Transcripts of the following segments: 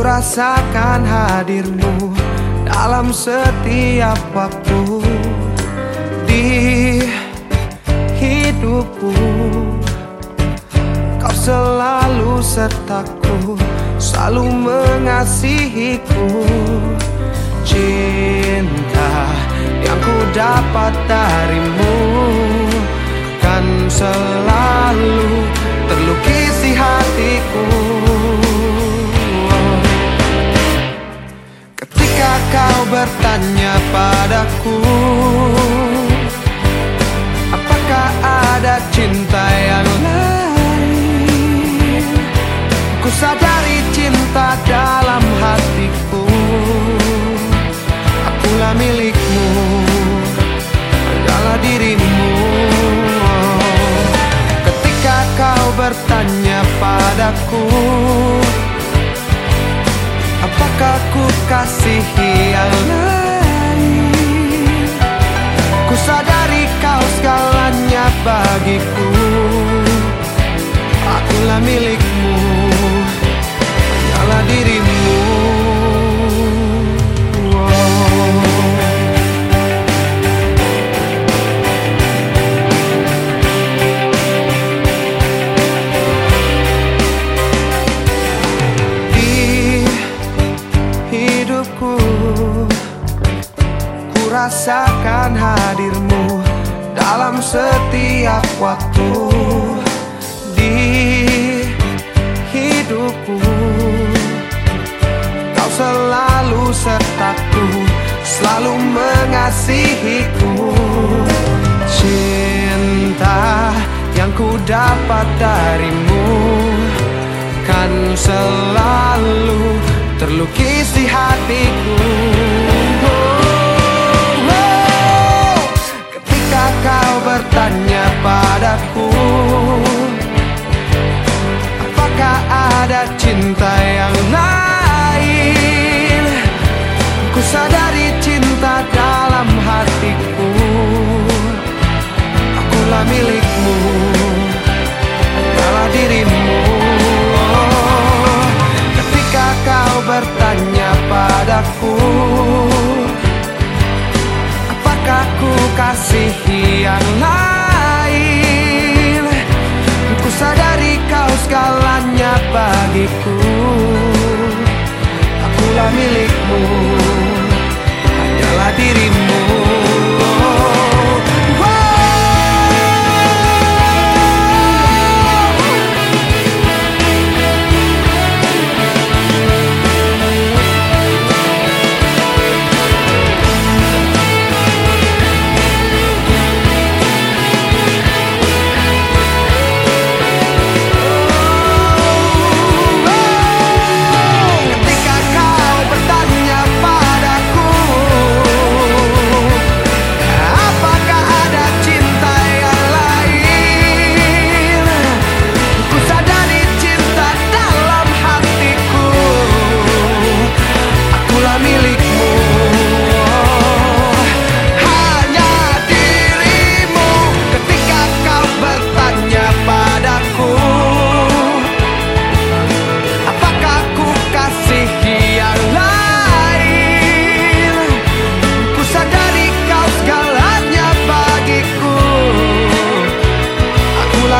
rasakan hadirmu dalam setiap waktu di hidupku. Kau selalu sertaku, selalu mengasihiku. Cinta yang ku dapat darimu Kan selalu terlukis di hatiku bertanya padaku Apakah ada cinta yang lain? Ku sadari cinta dalam hatiku Akulah milikmu Adalah dirimu. Ketika kau bertanya padaku Apakah ku kasihi yang lain? Ku sadari kau segalanya bagiku Ku rasakan hadirmu dalam setiap waktu Di hidupku. Kau selalu sertaku Selalu mengasihiku. Cinta yang ku dapat darimu Kan selalu terlukis di hatiku bertanya padaku Apakah ada cinta yang lain? Ku sadari cinta dalam hatiku Akulah milikmu Adalah dirimu. Ketika kau bertanya padaku Apakah ku kasihi yang lain bagiku. Akulah milikmu.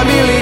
family.